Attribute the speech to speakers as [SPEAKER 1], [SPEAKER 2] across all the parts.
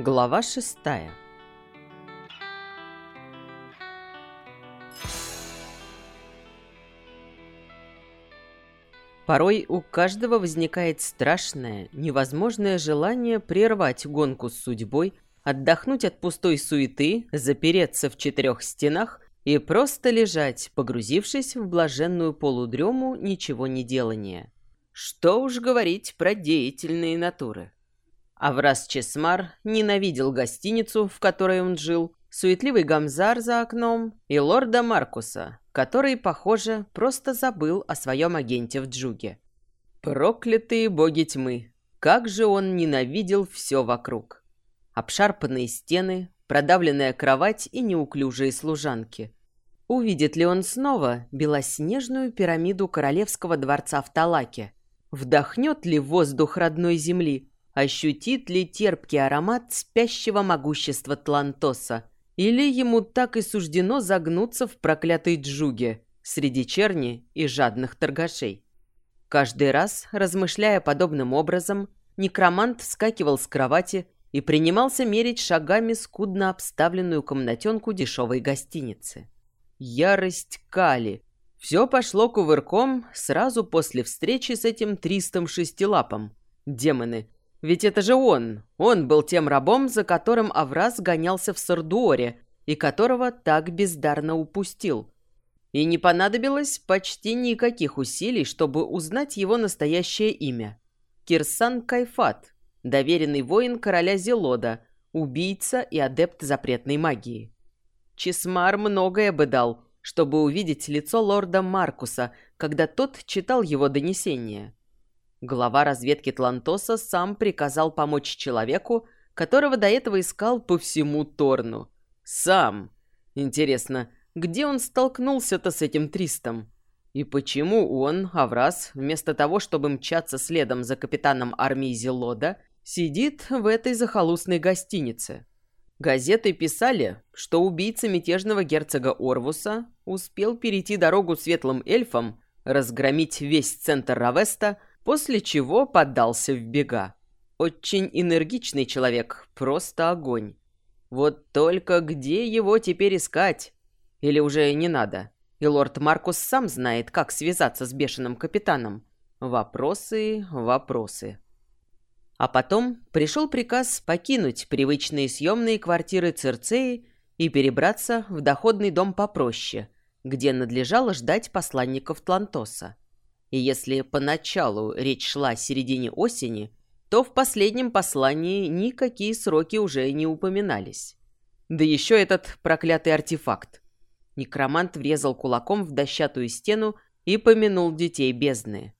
[SPEAKER 1] Глава шестая Порой у каждого возникает страшное, невозможное желание прервать гонку с судьбой, отдохнуть от пустой суеты, запереться в четырех стенах и просто лежать, погрузившись в блаженную полудрему ничего не делания. Что уж говорить про деятельные натуры. Аврас Чесмар ненавидел гостиницу, в которой он жил, суетливый Гамзар за окном и лорда Маркуса, который, похоже, просто забыл о своем агенте в Джуге. Проклятые боги тьмы! Как же он ненавидел все вокруг! Обшарпанные стены, продавленная кровать и неуклюжие служанки. Увидит ли он снова белоснежную пирамиду королевского дворца в Талаке? Вдохнет ли воздух родной земли? Ощутит ли терпкий аромат спящего могущества Тлантоса? Или ему так и суждено загнуться в проклятой джуге среди черни и жадных торгашей? Каждый раз, размышляя подобным образом, некромант вскакивал с кровати и принимался мерить шагами скудно обставленную комнатенку дешевой гостиницы. Ярость Кали. Все пошло кувырком сразу после встречи с этим тристом шестилапом. Демоны, ведь это же он. Он был тем рабом, за которым Авраз гонялся в Сардуоре и которого так бездарно упустил. И не понадобилось почти никаких усилий, чтобы узнать его настоящее имя. Кирсан Кайфат, доверенный воин короля Зелода, убийца и адепт запретной магии. Чесмар многое бы дал, чтобы увидеть лицо лорда Маркуса, когда тот читал его донесение. Глава разведки Тлантоса сам приказал помочь человеку, которого до этого искал по всему Торну. Сам. Интересно, где он столкнулся-то с этим Тристом? И почему он, Аврас, вместо того, чтобы мчаться следом за капитаном армии Зелода, сидит в этой захолустной гостинице? Газеты писали, что убийца мятежного герцога Орвуса успел перейти дорогу светлым эльфам, разгромить весь центр Равеста, после чего поддался в бега. Очень энергичный человек, просто огонь. Вот только где его теперь искать? Или уже не надо? И лорд Маркус сам знает, как связаться с бешеным капитаном. Вопросы, вопросы. А потом пришел приказ покинуть привычные съемные квартиры Церцеи и перебраться в доходный дом попроще, где надлежало ждать посланников Тлантоса. И если поначалу речь шла о середине осени, то в последнем послании никакие сроки уже не упоминались. Да еще этот проклятый артефакт. Некромант врезал кулаком в дощатую стену и помянул детей бездны.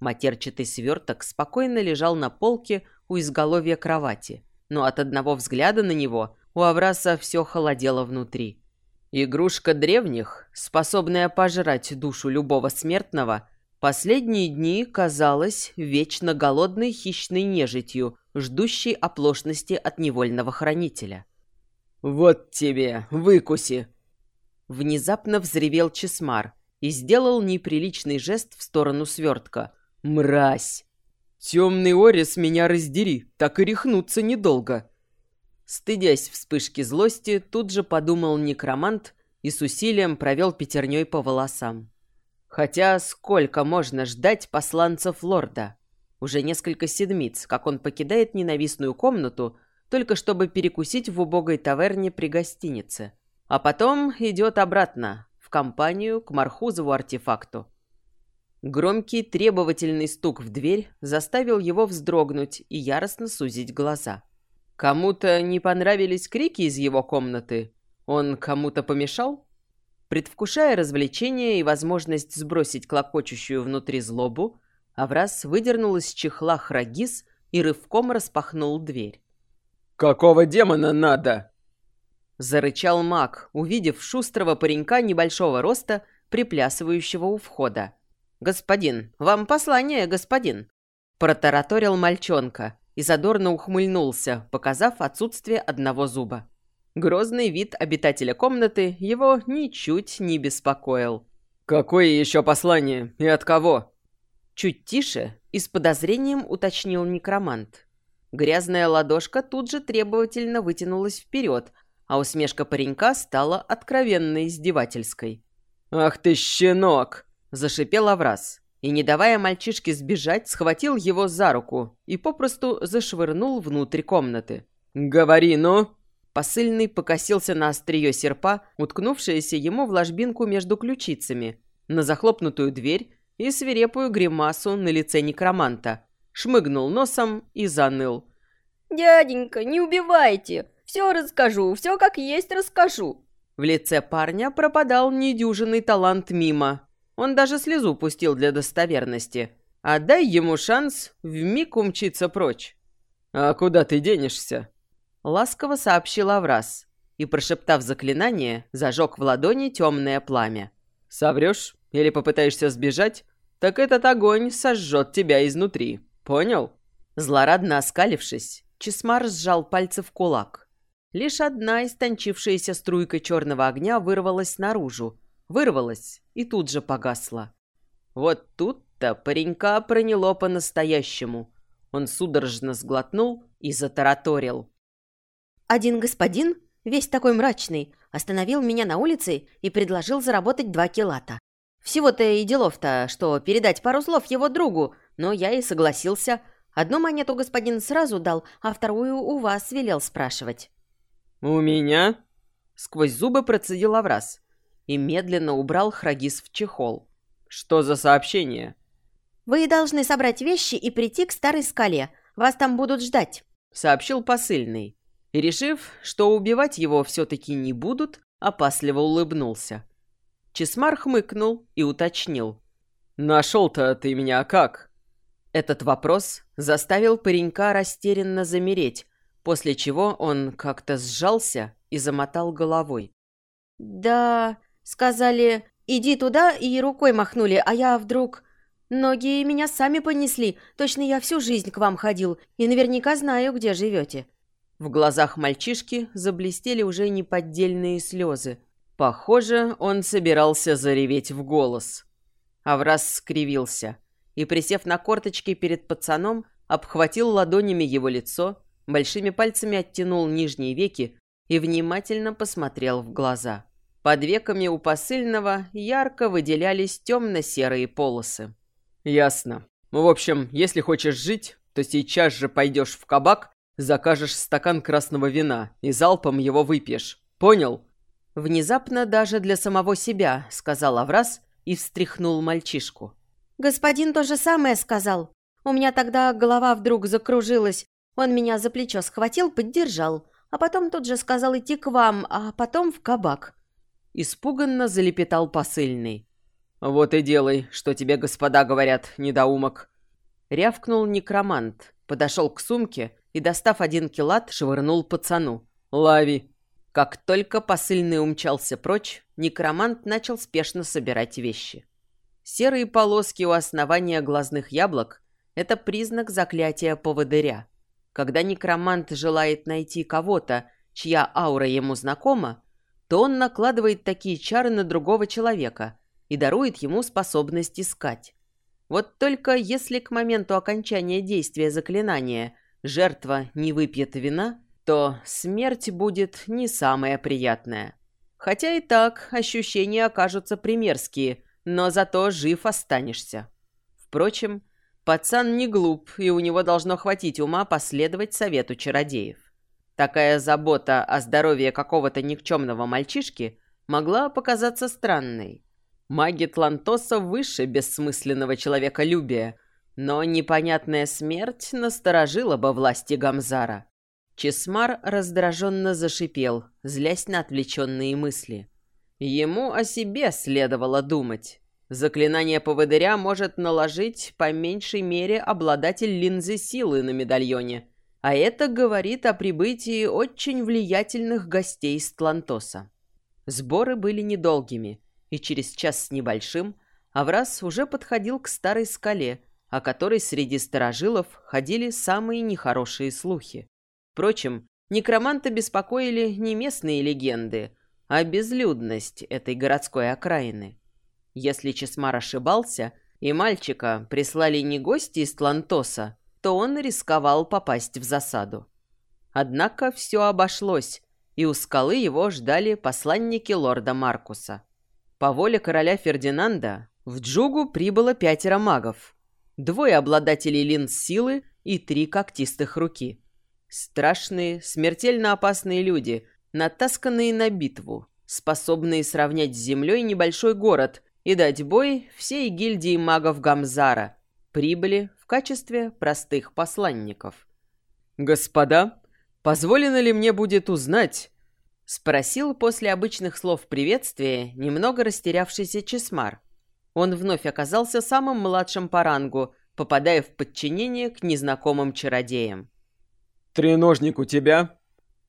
[SPEAKER 1] Матерчатый сверток спокойно лежал на полке у изголовья кровати, но от одного взгляда на него у Авраса все холодело внутри. Игрушка древних, способная пожрать душу любого смертного, Последние дни казалась вечно голодной хищной нежитью, ждущей оплошности от невольного хранителя. «Вот тебе, выкуси!» Внезапно взревел Чесмар и сделал неприличный жест в сторону свертка. «Мразь! Темный Орис меня раздери, так и рехнуться недолго!» Стыдясь вспышки злости, тут же подумал некромант и с усилием провел пятерней по волосам. Хотя сколько можно ждать посланцев лорда? Уже несколько седмиц, как он покидает ненавистную комнату, только чтобы перекусить в убогой таверне при гостинице. А потом идет обратно, в компанию к Мархузову артефакту. Громкий требовательный стук в дверь заставил его вздрогнуть и яростно сузить глаза. Кому-то не понравились крики из его комнаты? Он кому-то помешал? Предвкушая развлечение и возможность сбросить клокочущую внутри злобу, Аврас выдернул из чехла храгис и рывком распахнул дверь.
[SPEAKER 2] «Какого демона надо?»
[SPEAKER 1] Зарычал маг, увидев шустрого паренька небольшого роста, приплясывающего у входа. «Господин, вам послание, господин!» Протараторил мальчонка и задорно ухмыльнулся, показав отсутствие одного зуба. Грозный вид обитателя комнаты его ничуть не беспокоил.
[SPEAKER 2] «Какое еще послание? И от кого?»
[SPEAKER 1] Чуть тише и с подозрением уточнил некромант. Грязная ладошка тут же требовательно вытянулась вперед, а усмешка паренька стала откровенно издевательской.
[SPEAKER 2] «Ах ты, щенок!»
[SPEAKER 1] – зашипел Аврас. И, не давая мальчишке сбежать, схватил его за руку и попросту зашвырнул внутрь комнаты.
[SPEAKER 2] «Говори, ну!»
[SPEAKER 1] Посыльный покосился на острие серпа, уткнувшееся ему в ложбинку между ключицами, на захлопнутую дверь и свирепую гримасу на лице некроманта. Шмыгнул носом и заныл.
[SPEAKER 3] «Дяденька, не убивайте! Все расскажу, все как есть расскажу!»
[SPEAKER 1] В лице парня пропадал недюжинный талант мимо. Он даже слезу пустил для достоверности. А дай ему шанс вмиг умчиться прочь.
[SPEAKER 2] «А куда ты денешься?»
[SPEAKER 1] Ласково сообщил Аврас и, прошептав заклинание, зажег в ладони темное пламя.
[SPEAKER 2] «Соврешь или попытаешься сбежать, так этот огонь сожжет тебя изнутри. Понял?»
[SPEAKER 1] Злорадно оскалившись, Чесмар сжал пальцы в кулак. Лишь одна истончившаяся струйка черного огня вырвалась наружу, вырвалась и тут же погасла. Вот тут-то паренька проняло по-настоящему. Он судорожно сглотнул и затараторил.
[SPEAKER 3] Один господин, весь такой мрачный, остановил меня на улице и предложил заработать два килата. Всего-то и делов-то, что передать пару слов его другу, но я и согласился. Одну монету господин сразу дал, а вторую у вас велел спрашивать.
[SPEAKER 2] «У меня?»
[SPEAKER 1] Сквозь зубы процедил Аврас и медленно убрал Храгис в чехол.
[SPEAKER 2] «Что за сообщение?»
[SPEAKER 3] «Вы должны собрать вещи и прийти к старой скале. Вас там будут ждать», —
[SPEAKER 1] сообщил посыльный и, решив, что убивать его все-таки не будут, опасливо улыбнулся. Чесмар хмыкнул и уточнил.
[SPEAKER 2] «Нашел-то ты меня как?»
[SPEAKER 1] Этот вопрос заставил паренька растерянно замереть, после чего он как-то сжался и замотал головой.
[SPEAKER 3] «Да, сказали, иди туда, и рукой махнули, а я вдруг...» Ноги меня сами понесли, точно я всю жизнь к вам ходил и наверняка знаю, где живете.
[SPEAKER 1] В глазах мальчишки заблестели уже неподдельные слезы. Похоже, он собирался зареветь в голос. Аврас скривился и, присев на корточки перед пацаном, обхватил ладонями его лицо, большими пальцами оттянул нижние веки и внимательно посмотрел в глаза. Под веками у посыльного ярко выделялись темно-серые полосы.
[SPEAKER 2] «Ясно. В общем, если хочешь жить, то сейчас же пойдешь в кабак Закажешь стакан красного вина и залпом его выпьешь. Понял?»
[SPEAKER 1] Внезапно даже для самого себя, сказал Аврас и встряхнул мальчишку.
[SPEAKER 3] «Господин то же самое сказал. У меня тогда голова вдруг закружилась. Он меня за плечо схватил, поддержал, а потом тут же сказал идти к вам, а потом в кабак».
[SPEAKER 1] Испуганно залепетал посыльный.
[SPEAKER 2] «Вот и делай, что тебе господа говорят, недоумок».
[SPEAKER 1] Рявкнул некромант, подошел к сумке и, достав один килат, швырнул пацану.
[SPEAKER 2] «Лави!»
[SPEAKER 1] Как только посыльный умчался прочь, некромант начал спешно собирать вещи. Серые полоски у основания глазных яблок – это признак заклятия поводыря. Когда некромант желает найти кого-то, чья аура ему знакома, то он накладывает такие чары на другого человека и дарует ему способность искать. Вот только если к моменту окончания действия заклинания жертва не выпьет вина, то смерть будет не самая приятная. Хотя и так ощущения окажутся примерские, но зато жив останешься. Впрочем, пацан не глуп, и у него должно хватить ума последовать совету чародеев. Такая забота о здоровье какого-то никчемного мальчишки могла показаться странной. Маги Тлантоса выше бессмысленного человеколюбия, но непонятная смерть насторожила бы власти Гамзара. Чесмар раздраженно зашипел, злясь на отвлеченные мысли. Ему о себе следовало думать. Заклинание поводыря может наложить по меньшей мере обладатель линзы силы на медальоне, а это говорит о прибытии очень влиятельных гостей из Тлантоса. Сборы были недолгими, и через час с небольшим Аврас уже подходил к старой скале, о которой среди старожилов ходили самые нехорошие слухи. Впрочем, некроманта беспокоили не местные легенды, а безлюдность этой городской окраины. Если Чесмар ошибался, и мальчика прислали не гости из Тлантоса, будто он рисковал попасть в засаду. Однако все обошлось, и у скалы его ждали посланники лорда Маркуса. По воле короля Фердинанда в Джугу прибыло пятеро магов, двое обладателей линз силы и три когтистых руки. Страшные, смертельно опасные люди, натасканные на битву, способные сравнять с землей небольшой город и дать бой всей гильдии магов Гамзара, прибыли в качестве простых посланников.
[SPEAKER 2] «Господа, позволено ли мне будет узнать?»
[SPEAKER 1] Спросил после обычных слов приветствия немного растерявшийся Чесмар. Он вновь оказался самым младшим по рангу, попадая в подчинение к незнакомым чародеям.
[SPEAKER 2] «Треножник у тебя?»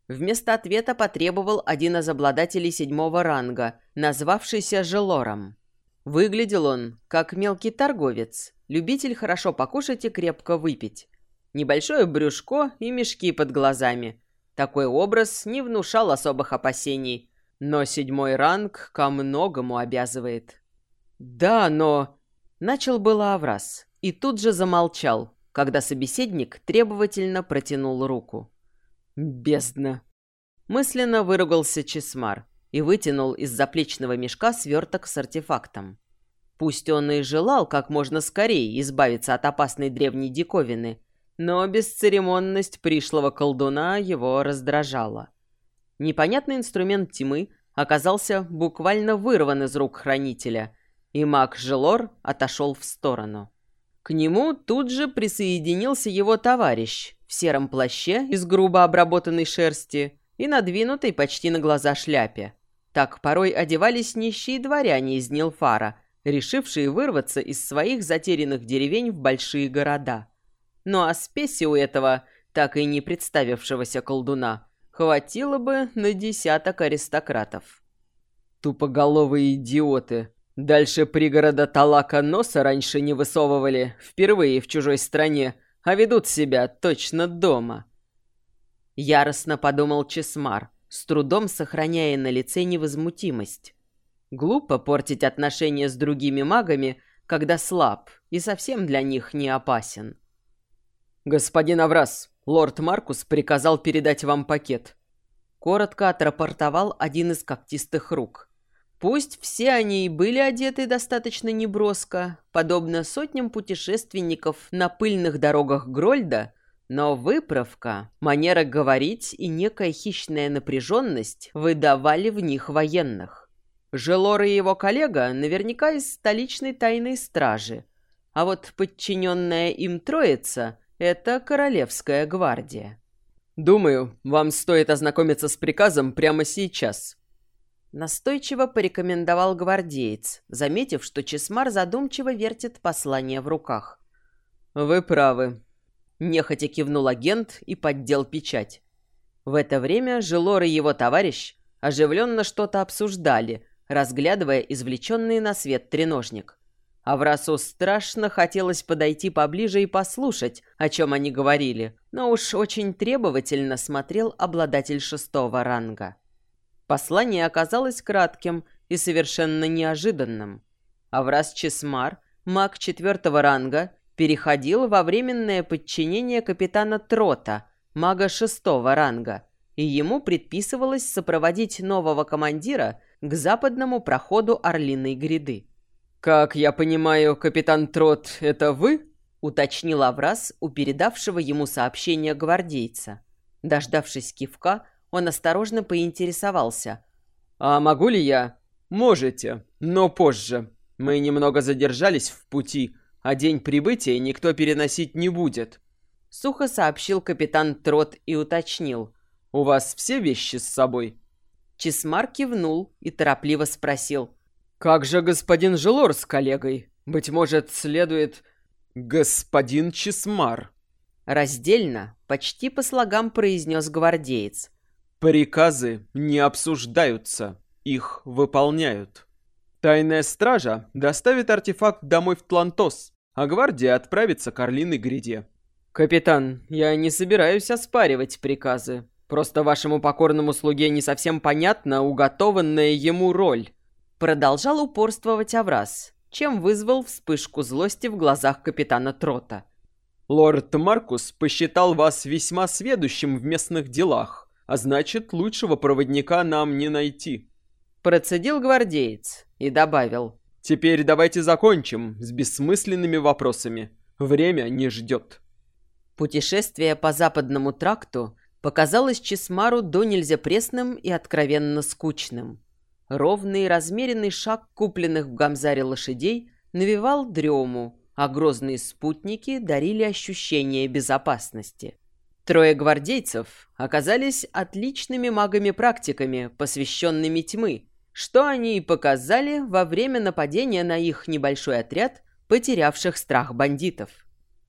[SPEAKER 1] Вместо ответа потребовал один из обладателей седьмого ранга, назвавшийся Желором. Выглядел он, как мелкий торговец, любитель хорошо покушать и крепко выпить. Небольшое брюшко и мешки под глазами. Такой образ не внушал особых опасений, но седьмой ранг ко многому обязывает. «Да, но...» Начал было Аврас и тут же замолчал, когда собеседник требовательно протянул руку. «Бездна!» Мысленно выругался Чесмар и вытянул из заплечного мешка сверток с артефактом. Пусть он и желал как можно скорее избавиться от опасной древней диковины, но бесцеремонность пришлого колдуна его раздражала. Непонятный инструмент тьмы оказался буквально вырван из рук хранителя, и маг Желор отошел в сторону. К нему тут же присоединился его товарищ в сером плаще из грубо обработанной шерсти и надвинутой почти на глаза шляпе. Так порой одевались нищие дворяне из Нилфара, решившие вырваться из своих затерянных деревень в большие города. Ну а спеси у этого, так и не представившегося колдуна, хватило бы на десяток аристократов.
[SPEAKER 2] «Тупоголовые идиоты!» Дальше пригорода Талака носа раньше не высовывали, впервые в чужой стране, а ведут себя точно дома.
[SPEAKER 1] Яростно подумал Чесмар, с трудом сохраняя на лице невозмутимость. Глупо портить отношения с другими магами, когда слаб и совсем для них не опасен.
[SPEAKER 2] «Господин Аврас, лорд Маркус приказал передать вам пакет».
[SPEAKER 1] Коротко отрапортовал один из когтистых рук – Пусть все они и были одеты достаточно неброско, подобно сотням путешественников на пыльных дорогах Грольда, но выправка, манера говорить и некая хищная напряженность выдавали в них военных. Желор и его коллега наверняка из столичной тайной стражи, а вот подчиненная им троица — это Королевская гвардия.
[SPEAKER 2] «Думаю, вам стоит ознакомиться с приказом прямо сейчас»,
[SPEAKER 1] Настойчиво порекомендовал гвардеец, заметив, что Чесмар задумчиво вертит послание в руках.
[SPEAKER 2] «Вы правы», —
[SPEAKER 1] нехотя кивнул агент и поддел печать. В это время Желор и его товарищ оживленно что-то обсуждали, разглядывая извлеченный на свет треножник. Аврасу страшно хотелось подойти поближе и послушать, о чем они говорили, но уж очень требовательно смотрел обладатель шестого ранга. Послание оказалось кратким и совершенно неожиданным. Аврас Чесмар, маг четвертого ранга, переходил во временное подчинение капитана Трота, мага шестого ранга, и ему предписывалось сопроводить нового командира к западному проходу Орлиной гряды.
[SPEAKER 2] «Как я понимаю, капитан Трот, это вы?»
[SPEAKER 1] — уточнил Аврас у передавшего ему сообщение гвардейца. Дождавшись кивка, он осторожно поинтересовался.
[SPEAKER 2] «А могу ли я?» «Можете, но позже. Мы немного задержались в пути, а день прибытия никто переносить не будет».
[SPEAKER 1] Сухо сообщил капитан Трот и уточнил.
[SPEAKER 2] «У вас все вещи с собой?»
[SPEAKER 1] Чесмар кивнул и торопливо спросил.
[SPEAKER 2] «Как же господин Желор с коллегой? Быть может, следует...» «Господин Чесмар».
[SPEAKER 1] Раздельно, почти по слогам произнес гвардеец.
[SPEAKER 2] Приказы не обсуждаются, их выполняют. Тайная стража доставит артефакт домой в Тлантос, а гвардия отправится к Орлиной гряде.
[SPEAKER 1] «Капитан, я не собираюсь оспаривать приказы. Просто вашему покорному слуге не совсем понятна уготованная ему роль». Продолжал упорствовать Аврас, чем вызвал вспышку злости в глазах капитана Трота.
[SPEAKER 2] Лорд Маркус посчитал вас весьма сведущим в местных делах, а значит, лучшего проводника нам не найти.
[SPEAKER 1] Процедил гвардеец и добавил.
[SPEAKER 2] Теперь давайте закончим с бессмысленными вопросами. Время не ждет.
[SPEAKER 1] Путешествие по западному тракту показалось Чесмару до нельзя пресным и откровенно скучным. Ровный размеренный шаг купленных в Гамзаре лошадей навевал дрему, а грозные спутники дарили ощущение безопасности. Трое гвардейцев оказались отличными магами-практиками, посвященными тьмы, что они и показали во время нападения на их небольшой отряд, потерявших страх бандитов.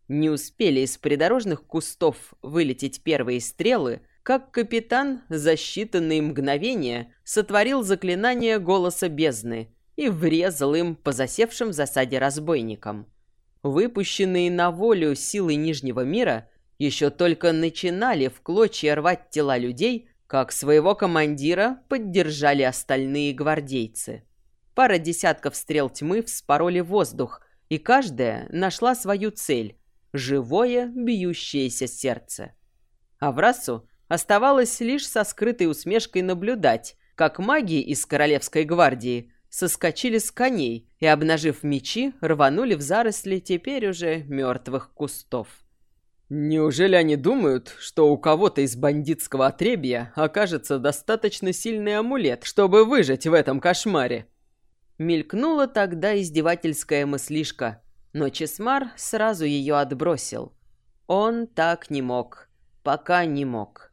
[SPEAKER 1] Не успели из придорожных кустов вылететь первые стрелы, как капитан за считанные мгновения сотворил заклинание голоса бездны и врезал им по засевшим в засаде разбойникам. Выпущенные на волю силы Нижнего мира еще только начинали в клочья рвать тела людей, как своего командира поддержали остальные гвардейцы. Пара десятков стрел тьмы вспороли воздух, и каждая нашла свою цель – живое, бьющееся сердце. А в расу оставалось лишь со скрытой усмешкой наблюдать, как маги из Королевской гвардии соскочили с коней и, обнажив мечи, рванули в заросли теперь уже мертвых кустов.
[SPEAKER 2] Неужели они думают, что у кого-то из бандитского отребья окажется достаточно сильный амулет, чтобы выжить в этом кошмаре?
[SPEAKER 1] Мелькнула тогда издевательская мыслишка, но Чесмар сразу ее отбросил. Он так не мог, пока не мог.